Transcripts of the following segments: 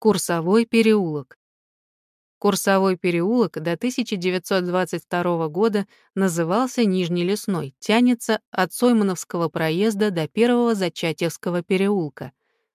Курсовой переулок. Курсовой переулок до 1922 года назывался Нижний Лесной, тянется от Соймановского проезда до первого Зачатевского переулка.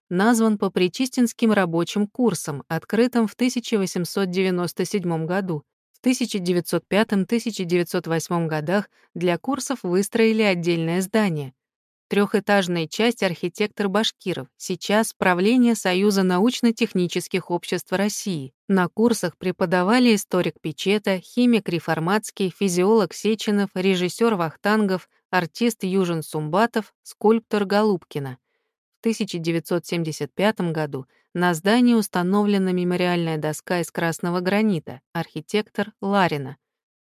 Назван по Причистинским рабочим курсам, открытым в 1897 году. В 1905-1908 годах для курсов выстроили отдельное здание — Трехэтажная часть архитектор Башкиров, сейчас правление Союза научно-технических обществ России. На курсах преподавали историк Печета, химик Реформатский, физиолог Сеченов, режиссер Вахтангов, артист Южин Сумбатов, скульптор Голубкина. В 1975 году на здании установлена мемориальная доска из красного гранита, архитектор Ларина.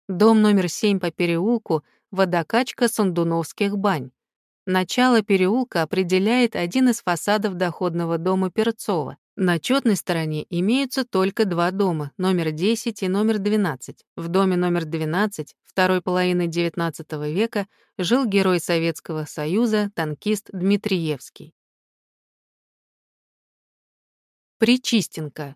Дом номер 7 по переулку — водокачка Сандуновских бань. Начало переулка определяет один из фасадов доходного дома Перцова. На четной стороне имеются только два дома, номер 10 и номер 12. В доме номер 12 второй половины XIX века жил герой Советского Союза, танкист Дмитриевский. Причистенко.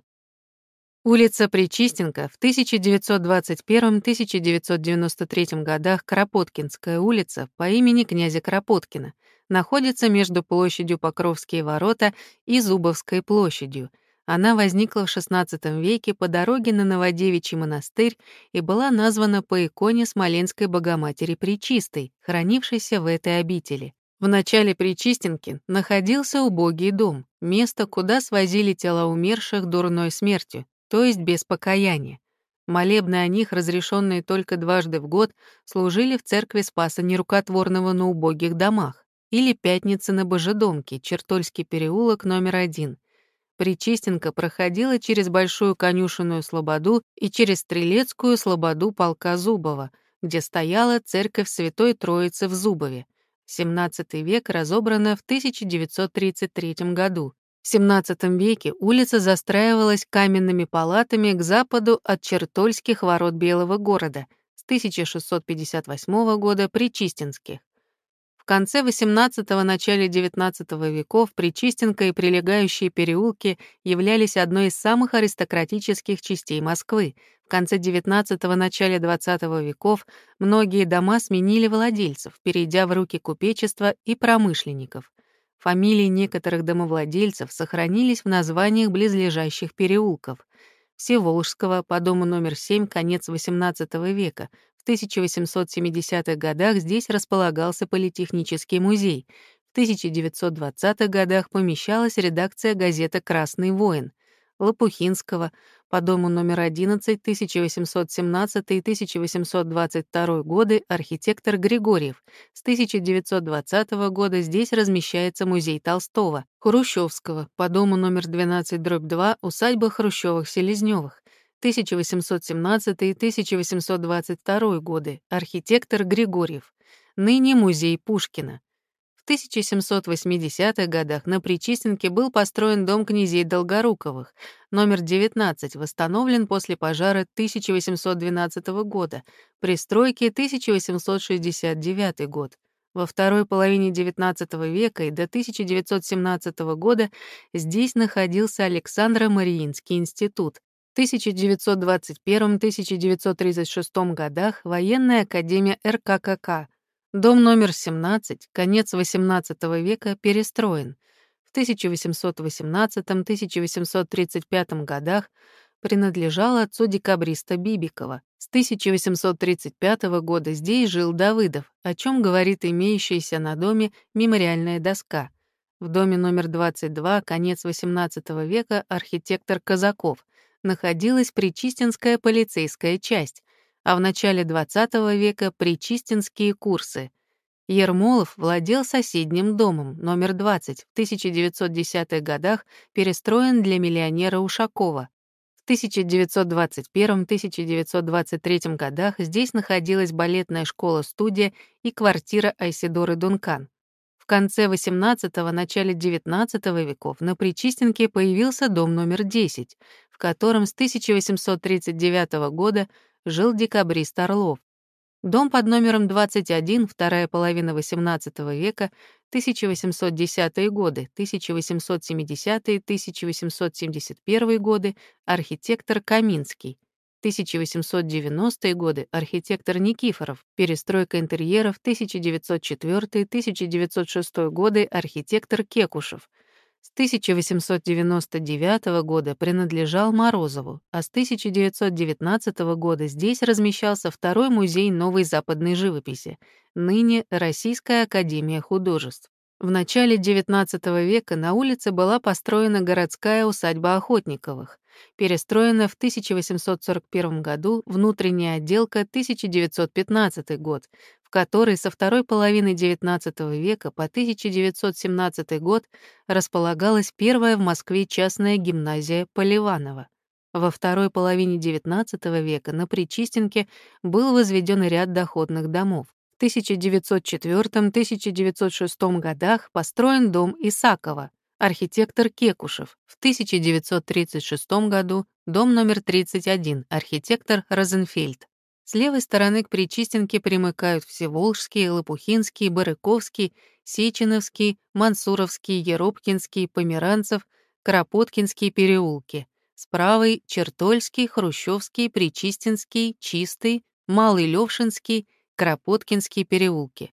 Улица Причистенко в 1921-1993 годах Кропоткинская улица по имени князя Кропоткина находится между площадью Покровские ворота и Зубовской площадью. Она возникла в XVI веке по дороге на Новодевичий монастырь и была названа по иконе Смоленской Богоматери Пречистой, хранившейся в этой обители. В начале Причистенки находился убогий дом, место, куда свозили тела умерших дурной смертью, то есть без покаяния. Молебны о них, разрешенные только дважды в год, служили в церкви Спаса Нерукотворного на убогих домах или Пятницы на Божедомке, Чертольский переулок номер один. Причистенка проходила через Большую конюшенную слободу и через Стрелецкую слободу полка Зубова, где стояла церковь Святой Троицы в Зубове. XVII век разобрана в 1933 году. В XVII веке улица застраивалась каменными палатами к западу от Чертольских ворот Белого города, с 1658 года Причистинских. В конце XVIII – начале XIX веков Причистенка и прилегающие переулки являлись одной из самых аристократических частей Москвы. В конце XIX – начале XX веков многие дома сменили владельцев, перейдя в руки купечества и промышленников. Фамилии некоторых домовладельцев сохранились в названиях близлежащих переулков. Всеволжского по дому номер 7, конец XVIII века. В 1870-х годах здесь располагался Политехнический музей. В 1920-х годах помещалась редакция газеты «Красный воин». Лопухинского по дому номер 11 1817-1822 годы архитектор Григорьев. С 1920 года здесь размещается музей Толстого. Хрущевского по дому номер 12 дробь 2 усадьба Хрущевых-Селезнёвых. 1817-1822 годы архитектор Григорьев. Ныне музей Пушкина. 1780-х годах на Причистенке был построен дом князей Долгоруковых, номер 19, восстановлен после пожара 1812 года, пристройки 1869 год. Во второй половине XIX века и до 1917 года здесь находился Александро-Мариинский институт. В 1921-1936 годах военная академия РККК — Дом номер 17, конец XVIII века, перестроен. В 1818-1835 годах принадлежал отцу декабриста Бибикова. С 1835 года здесь жил Давыдов, о чем говорит имеющаяся на доме мемориальная доска. В доме номер 22, конец XVIII века, архитектор Казаков, находилась Причистинская полицейская часть, а в начале XX века — причистинские курсы. Ермолов владел соседним домом, номер 20, в 1910-х годах перестроен для миллионера Ушакова. В 1921-1923 годах здесь находилась балетная школа-студия и квартира Айсидоры Дункан. В конце XVIII – начале XIX веков на Причистенке появился дом номер 10, в котором с 1839 года жил декабрист Орлов. Дом под номером 21, вторая половина XVIII века, 1810-е годы, 1870-е, 1871 годы, архитектор Каминский. 1890-е годы архитектор Никифоров, перестройка интерьеров 1904-1906 годы архитектор Кекушев. С 1899 года принадлежал Морозову, а с 1919 года здесь размещался второй музей новой западной живописи, ныне Российская академия художеств. В начале XIX века на улице была построена городская усадьба Охотниковых, перестроена в 1841 году внутренняя отделка 1915 год, в которой со второй половины XIX века по 1917 год располагалась первая в Москве частная гимназия Поливанова. Во второй половине XIX века на Причистенке был возведен ряд доходных домов. В 1904-1906 годах построен дом Исакова, архитектор Кекушев. В 1936 году дом номер 31, архитектор Розенфельд. С левой стороны к Причистенке примыкают Всеволжский, Лопухинский, Барыковский, Сеченовский, Мансуровский, Еропкинский, Померанцев, Кропоткинские переулки. С правой — Чертольский, Хрущевский, Причистенский, Чистый, Малый Левшинский — Кропоткинские переулки.